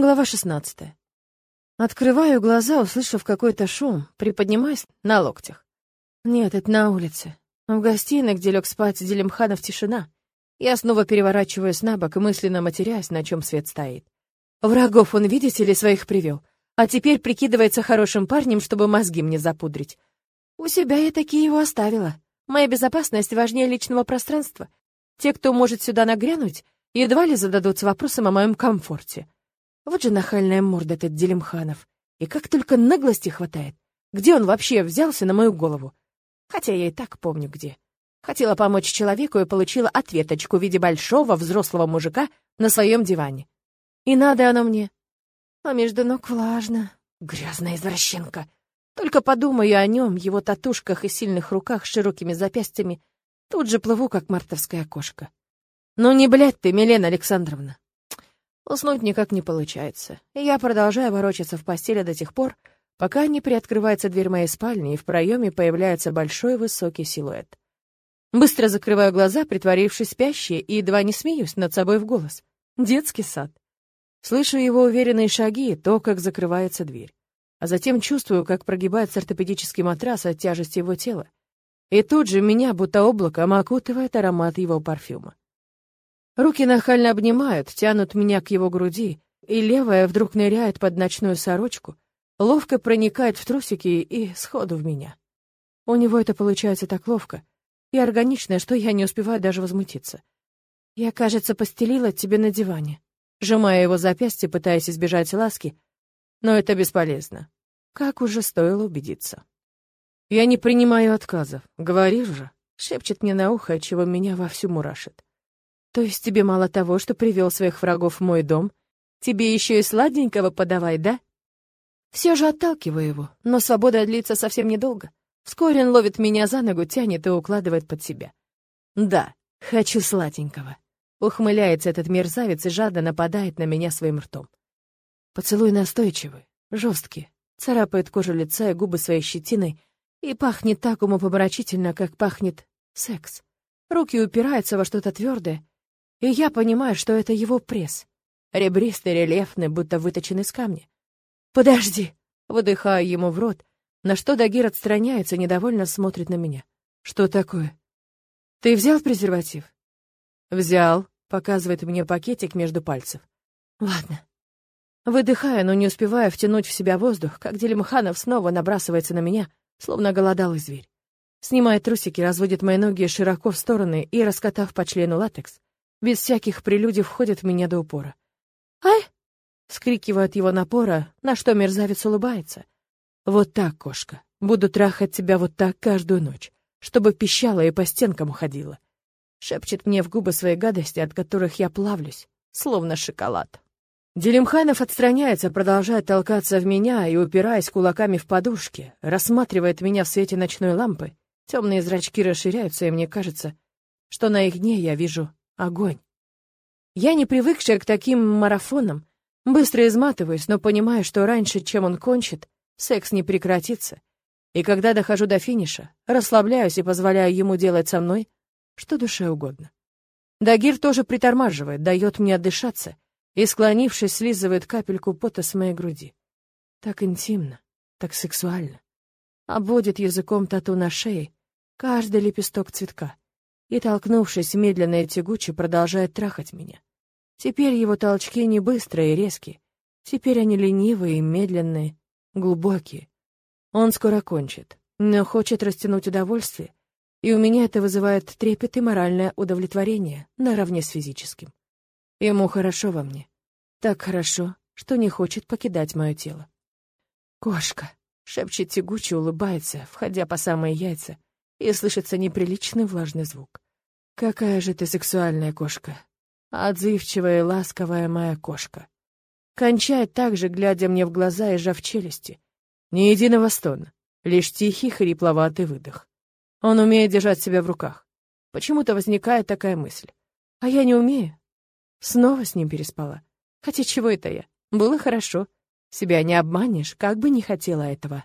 Глава 16. Открываю глаза, услышав какой-то шум, приподнимаюсь на локтях. Нет, это на улице. В гостиной, где лег спать Делимханов, тишина. Я снова переворачиваюсь на бок и мысленно матерясь, на чем свет стоит. Врагов он, видите ли, своих привел. А теперь прикидывается хорошим парнем, чтобы мозги мне запудрить. У себя я такие его оставила. Моя безопасность важнее личного пространства. Те, кто может сюда нагрянуть, едва ли зададутся вопросом о моем комфорте. Вот же нахальная морда этот Делимханов. И как только наглости хватает. Где он вообще взялся на мою голову? Хотя я и так помню, где. Хотела помочь человеку и получила ответочку в виде большого взрослого мужика на своем диване. И надо оно мне. А между ног влажно. Грязная извращенка. Только подумаю о нем, его татушках и сильных руках с широкими запястьями. Тут же плыву, как мартовская кошка. Ну не блядь ты, Милена Александровна. Уснуть никак не получается, и я продолжаю ворочаться в постели до тех пор, пока не приоткрывается дверь моей спальни, и в проеме появляется большой высокий силуэт. Быстро закрываю глаза, притворившись спящей, и едва не смеюсь над собой в голос. Детский сад. Слышу его уверенные шаги, то, как закрывается дверь. А затем чувствую, как прогибается ортопедический матрас от тяжести его тела. И тут же меня, будто облаком, окутывает аромат его парфюма. Руки нахально обнимают, тянут меня к его груди, и левая вдруг ныряет под ночную сорочку, ловко проникает в трусики и сходу в меня. У него это получается так ловко и органично, что я не успеваю даже возмутиться. Я, кажется, постелила тебе на диване, сжимая его запястье, пытаясь избежать ласки, но это бесполезно. Как уже стоило убедиться. Я не принимаю отказов, говоришь же, шепчет мне на ухо, чего меня вовсю мурашит. То есть тебе мало того, что привел своих врагов в мой дом, тебе еще и сладенького подавай, да? Все же отталкиваю его, но свобода длится совсем недолго. Вскоре он ловит меня за ногу, тянет и укладывает под себя. Да, хочу сладенького. Ухмыляется этот мерзавец и жадно нападает на меня своим ртом. Поцелуй настойчивый, жесткий, царапает кожу лица и губы своей щетиной и пахнет так умопомрачительно, как пахнет секс. Руки упираются во что-то твердое, и я понимаю, что это его пресс. Ребристый, рельефный, будто выточен из камня. «Подожди!» — выдыхаю ему в рот, на что Дагир отстраняется, недовольно смотрит на меня. «Что такое?» «Ты взял презерватив?» «Взял», — показывает мне пакетик между пальцев. «Ладно». Выдыхая, но не успевая втянуть в себя воздух, как Делимханов снова набрасывается на меня, словно голодалый зверь. Снимает трусики, разводит мои ноги широко в стороны и, раскатав по члену латекс, без всяких прелюдий входит в меня до упора. «Ай!» — скрикиваю от его напора, на что мерзавец улыбается. «Вот так, кошка. Буду трахать тебя вот так каждую ночь, чтобы пищала и по стенкам уходила». Шепчет мне в губы свои гадости, от которых я плавлюсь, словно шоколад. Делимханов отстраняется, продолжает толкаться в меня и, упираясь кулаками в подушки, рассматривает меня в свете ночной лампы. Темные зрачки расширяются, и мне кажется, что на их дне я вижу огонь. Я не привыкшая к таким марафонам, быстро изматываюсь, но понимаю, что раньше, чем он кончит, секс не прекратится. И когда дохожу до финиша, расслабляюсь и позволяю ему делать со мной что душе угодно. Дагир тоже притормаживает, дает мне отдышаться и, склонившись, слизывает капельку пота с моей груди. Так интимно, так сексуально. Обводит языком тату на шее, каждый лепесток цветка и, толкнувшись медленно и тягуче, продолжает трахать меня. Теперь его толчки не быстрые и резкие. Теперь они ленивые и медленные, глубокие. Он скоро кончит, но хочет растянуть удовольствие, и у меня это вызывает трепет и моральное удовлетворение наравне с физическим. Ему хорошо во мне. Так хорошо, что не хочет покидать мое тело. «Кошка!» — шепчет тягуче, улыбается, входя по самые яйца, и слышится неприличный влажный звук. «Какая же ты сексуальная кошка! Отзывчивая и ласковая моя кошка!» Кончает так же, глядя мне в глаза и сжав челюсти. Ни единого стона, лишь тихий хрипловатый выдох. Он умеет держать себя в руках. Почему-то возникает такая мысль. А я не умею. Снова с ним переспала. Хотя чего это я? Было хорошо. Себя не обманешь, как бы не хотела этого.